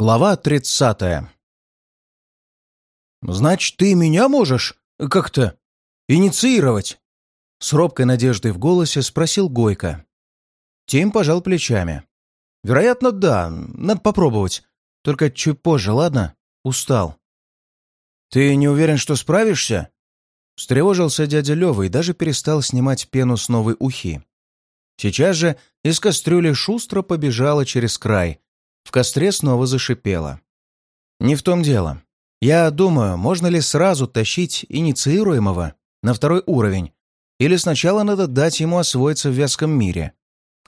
Глава тридцатая. «Значит, ты меня можешь как-то инициировать?» С робкой надеждой в голосе спросил Гойко. Тим пожал плечами. «Вероятно, да. Надо попробовать. Только чуть позже, ладно? Устал». «Ты не уверен, что справишься?» Встревожился дядя Лёва и даже перестал снимать пену с новой ухи. Сейчас же из кастрюли шустро побежала через край. В костре снова зашипело. «Не в том дело. Я думаю, можно ли сразу тащить инициируемого на второй уровень, или сначала надо дать ему освоиться в вязком мире.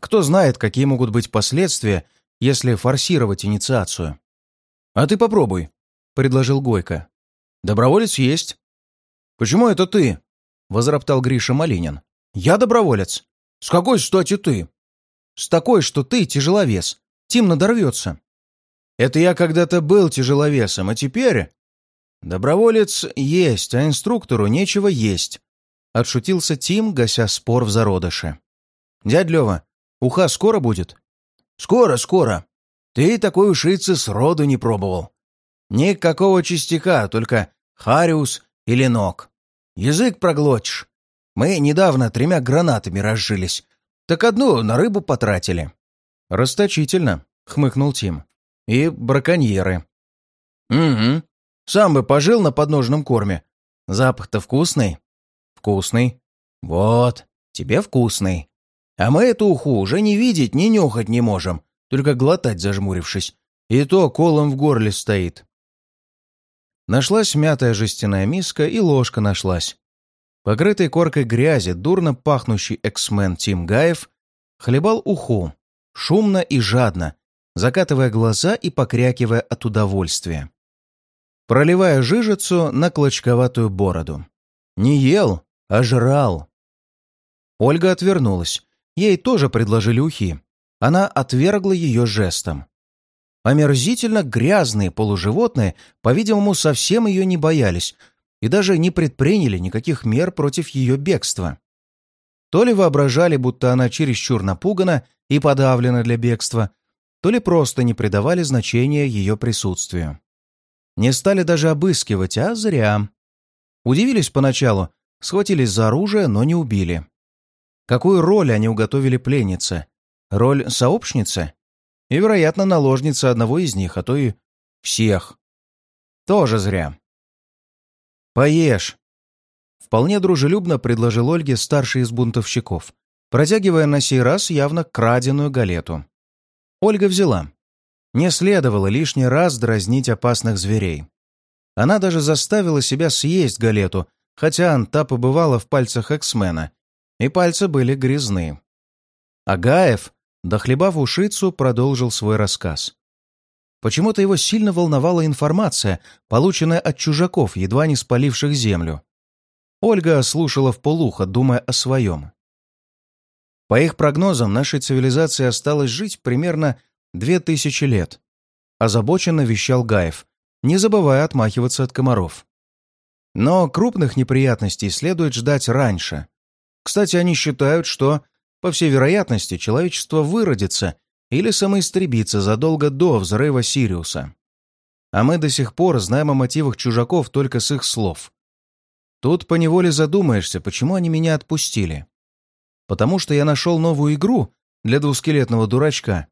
Кто знает, какие могут быть последствия, если форсировать инициацию. «А ты попробуй», — предложил Гойко. «Доброволец есть». «Почему это ты?» — возроптал Гриша Малинин. «Я доброволец. «С какой стати ты?» «С такой, что ты тяжеловес. Тим надорвется». «Это я когда-то был тяжеловесом, а теперь...» «Доброволец есть, а инструктору нечего есть», — отшутился Тим, гася спор в зародыше. «Дядь Лева, уха скоро будет?» «Скоро, скоро. Ты такой ушицы сроду не пробовал. Никакого частяка, только хариус или ног. Язык проглотишь. Мы недавно тремя гранатами разжились. Так одну на рыбу потратили». «Расточительно», — хмыкнул Тим. «И браконьеры». «Угу. Сам бы пожил на подножном корме. Запах-то вкусный». «Вкусный». «Вот, тебе вкусный. А мы эту уху уже не видеть, ни нюхать не можем, только глотать зажмурившись. И то колом в горле стоит». Нашлась мятая жестяная миска, и ложка нашлась. Покрытый коркой грязи, дурно пахнущий эксмен Тим Гаев хлебал уху, шумно и жадно, закатывая глаза и покрякивая от удовольствия. Проливая жижицу на клочковатую бороду. Не ел, а жрал. Ольга отвернулась. Ей тоже предложили ухи. Она отвергла ее жестом. Омерзительно грязные полуживотные, по-видимому, совсем ее не боялись, и даже не предприняли никаких мер против ее бегства. То ли воображали, будто она чересчур напугана и подавлена для бегства, то ли просто не придавали значения ее присутствию. Не стали даже обыскивать, а зря. Удивились поначалу, схватились за оружие, но не убили. Какую роль они уготовили пленнице? Роль сообщницы? И, вероятно, наложницы одного из них, а то и всех. Тоже зря. «Поешь!» Вполне дружелюбно предложил Ольге старший из бунтовщиков, протягивая на сей раз явно краденую галету. Ольга взяла. Не следовало лишний раз дразнить опасных зверей. Она даже заставила себя съесть галету, хотя та побывала в пальцах эксмена, и пальцы были грязны. Агаев, дохлебав ушицу, продолжил свой рассказ. Почему-то его сильно волновала информация, полученная от чужаков, едва не спаливших землю. Ольга слушала в полухо, думая о своем. По их прогнозам, нашей цивилизации осталось жить примерно две тысячи лет. Озабоченно вещал Гаев, не забывая отмахиваться от комаров. Но крупных неприятностей следует ждать раньше. Кстати, они считают, что, по всей вероятности, человечество выродится или самоистребиться задолго до взрыва Сириуса. А мы до сих пор знаем о мотивах чужаков только с их слов. Тут поневоле задумаешься, почему они меня отпустили. Потому что я нашел новую игру для двускелетного дурачка.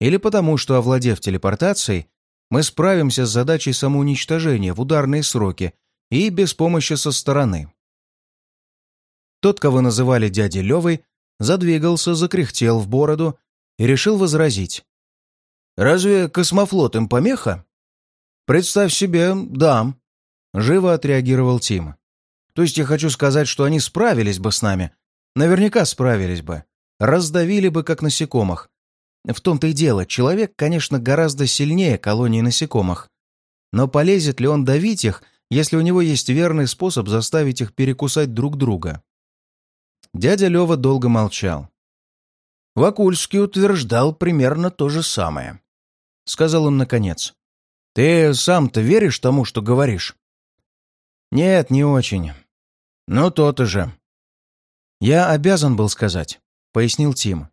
Или потому что, овладев телепортацией, мы справимся с задачей самоуничтожения в ударные сроки и без помощи со стороны. Тот, кого называли дядей Левой, задвигался, закряхтел в бороду и решил возразить. «Разве космофлот им помеха?» «Представь себе, да», — живо отреагировал Тим. «То есть я хочу сказать, что они справились бы с нами. Наверняка справились бы. Раздавили бы, как насекомых. В том-то и дело, человек, конечно, гораздо сильнее колонии насекомых. Но полезет ли он давить их, если у него есть верный способ заставить их перекусать друг друга?» Дядя Лева долго молчал. Вакульский утверждал примерно то же самое. Сказал он наконец. «Ты сам-то веришь тому, что говоришь?» «Нет, не очень. Ну, то-то же». «Я обязан был сказать», — пояснил Тим.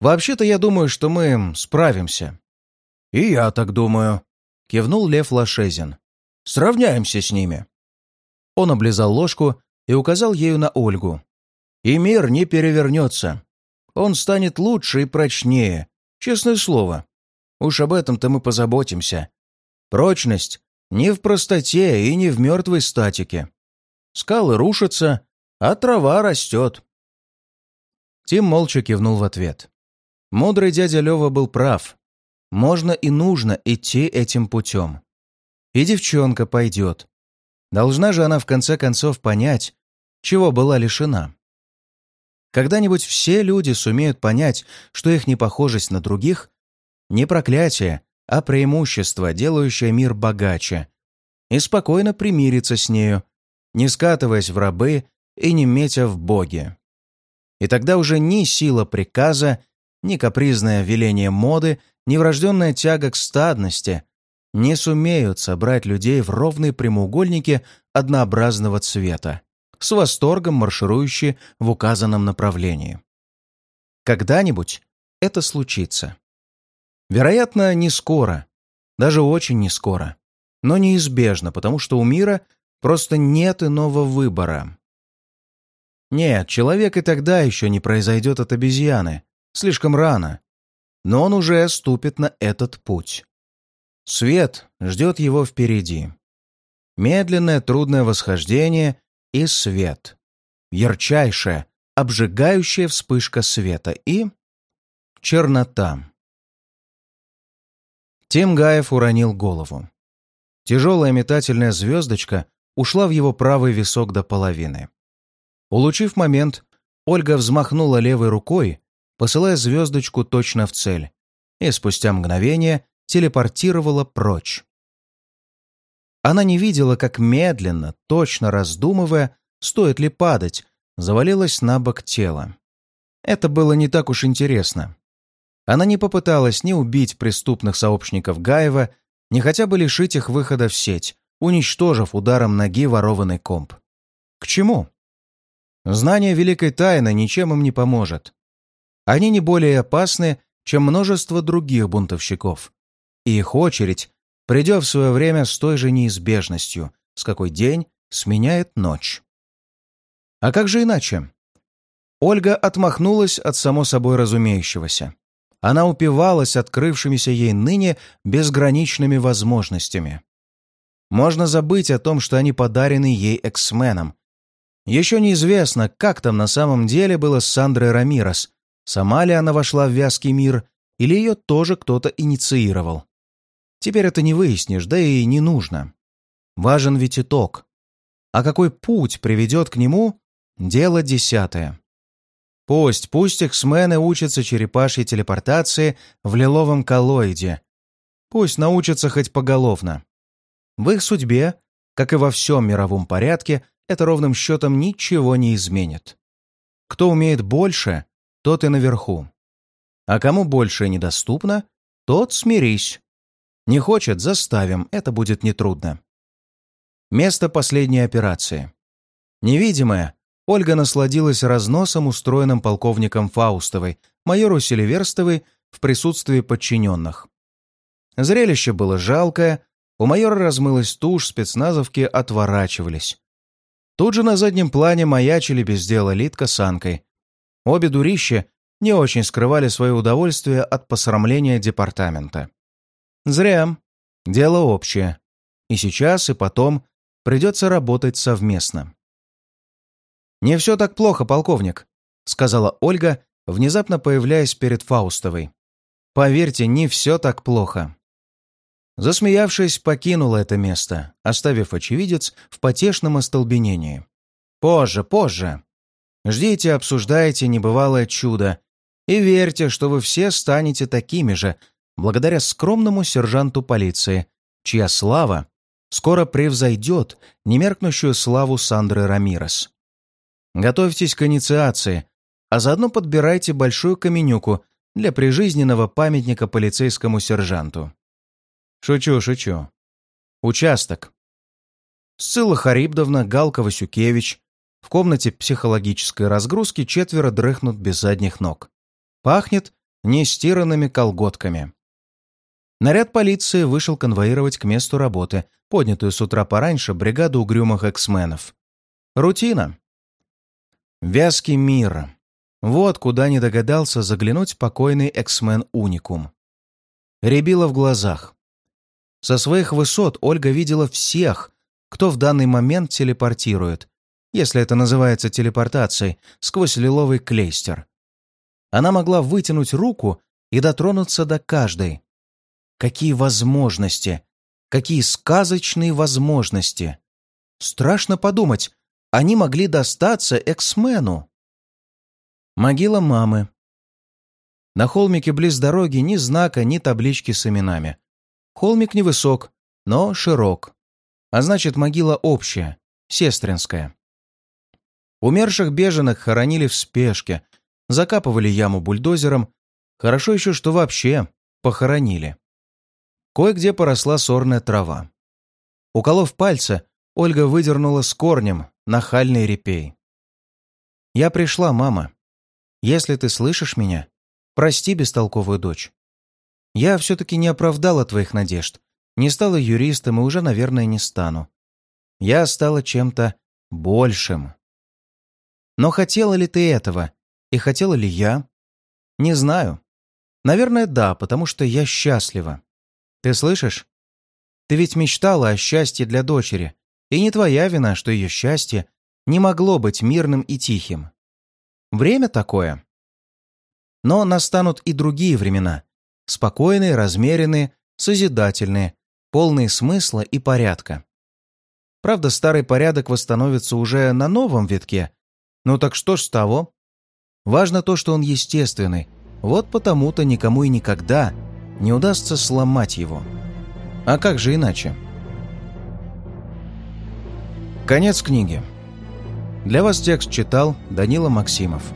«Вообще-то я думаю, что мы справимся. «И я так думаю», — кивнул Лев Лошезин. «Сравняемся с ними». Он облизал ложку и указал ею на Ольгу. «И мир не перевернется. Он станет лучше и прочнее, честное слово. Уж об этом-то мы позаботимся. Прочность не в простоте и не в мертвой статике. Скалы рушатся, а трава растет». Тим молча кивнул в ответ. Мудрый дядя Лева был прав. Можно и нужно идти этим путем. И девчонка пойдет. Должна же она в конце концов понять, чего была лишена. Когда-нибудь все люди сумеют понять, что их непохожесть на других — не проклятие, а преимущество, делающее мир богаче, и спокойно примириться с нею, не скатываясь в рабы и не метя в боги. И тогда уже ни сила приказа, ни капризное веление моды, ни врожденная тяга к стадности не сумеют собрать людей в ровные прямоугольники однообразного цвета, с восторгом марширующие в указанном направлении. Когда-нибудь это случится. Вероятно, не скоро, даже очень не скоро, но неизбежно, потому что у мира просто нет иного выбора. Нет, человек и тогда еще не произойдет от обезьяны. Слишком рано. Но он уже ступит на этот путь. Свет ждет его впереди. Медленное трудное восхождение и свет. Ярчайшая, обжигающая вспышка света и... чернота. Тим Гаев уронил голову. Тяжелая метательная звездочка ушла в его правый висок до половины. Улучив момент, Ольга взмахнула левой рукой, посылая звездочку точно в цель, и спустя мгновение телепортировала прочь. Она не видела, как медленно, точно раздумывая, стоит ли падать, завалилась на бок тела. Это было не так уж интересно. Она не попыталась ни убить преступных сообщников Гаева, ни хотя бы лишить их выхода в сеть, уничтожив ударом ноги ворованный комп. К чему? Знание великой тайны ничем им не поможет. Они не более опасны, чем множество других бунтовщиков. И их очередь придет в свое время с той же неизбежностью, с какой день сменяет ночь. А как же иначе? Ольга отмахнулась от само собой разумеющегося. Она упивалась открывшимися ей ныне безграничными возможностями. Можно забыть о том, что они подарены ей эксменом, еще неизвестно, как там на самом деле было с Сандрой Рамирос. Сама ли она вошла в вязкий мир, или ее тоже кто-то инициировал. Теперь это не выяснишь, да и не нужно. Важен ведь итог. А какой путь приведет к нему — дело десятое. Пусть, пусть эксмены учатся черепашьей телепортации в лиловом коллоиде. Пусть научатся хоть поголовно. В их судьбе, как и во всем мировом порядке, это ровным счетом ничего не изменит. Кто умеет больше, тот и наверху. А кому больше недоступно, тот смирись. Не хочет — заставим, это будет нетрудно. Место последней операции. Невидимая, Ольга насладилась разносом, устроенным полковником Фаустовой, майору Селиверстовой в присутствии подчиненных. Зрелище было жалкое, у майора размылась тушь, спецназовки отворачивались. Тут же на заднем плане маячили без дела Литка с Анкой. Обе дурища не очень скрывали свое удовольствие от посрамления департамента. Зря. Дело общее. И сейчас, и потом придется работать совместно. «Не все так плохо, полковник», — сказала Ольга, внезапно появляясь перед Фаустовой. «Поверьте, не все так плохо». Засмеявшись, покинула это место, оставив очевидец в потешном остолбенении. «Позже, позже. Ждите, обсуждайте небывалое чудо и верьте, что вы все станете такими же, благодаря скромному сержанту полиции, чья слава скоро превзойдет немеркнущую славу Сандры Рамирес. Готовьтесь к инициации, а заодно подбирайте большую каменюку для прижизненного памятника полицейскому сержанту. Шучу, шучу. Участок. Сцилла Харибдовна, Галка Васюкевич. В комнате психологической разгрузки четверо дрыхнут без задних ног. Пахнет нестиранными колготками. Наряд полиции вышел конвоировать к месту работы, поднятую с утра пораньше бригаду угрюмых эксменов. Рутина. Вязкий мир. Вот куда не догадался заглянуть покойный эксмен Уникум. Рябило в глазах. Со своих высот Ольга видела всех, кто в данный момент телепортирует, если это называется телепортацией, сквозь лиловый клейстер. Она могла вытянуть руку и дотронуться до каждой. Какие возможности! Какие сказочные возможности! Страшно подумать, они могли достаться эксмену. Могила мамы. На холмике близ дороги ни знака, ни таблички с именами. Холмик невысок, но широк. А значит, могила общая, сестринская. Умерших беженок хоронили в спешке, закапывали яму бульдозером. Хорошо еще, что вообще похоронили. Кое-где поросла сорная трава. Уколов пальцы, Ольга выдернула с корнем нахальный репей. «Я пришла, мама. Если ты слышишь меня, прости бестолковую дочь. Я все-таки не оправдала твоих надежд, не стала юристом и уже, наверное, не стану. Я стала чем-то большим. Но хотела ли ты этого? И хотела ли я? Не знаю. Наверное, да, потому что я счастлива. Ты слышишь? Ты ведь мечтала о счастье для дочери, и не твоя вина, что ее счастье не могло быть мирным и тихим. Время такое. Но настанут и другие времена. Спокойные, размеренные, созидательные, полные смысла и порядка. Правда, старый порядок восстановится уже на новом витке. Ну так что ж с того? Важно то, что он естественный. Вот потому-то никому и никогда не удастся сломать его. А как же иначе? Конец книги. Для вас текст читал Данила Максимов.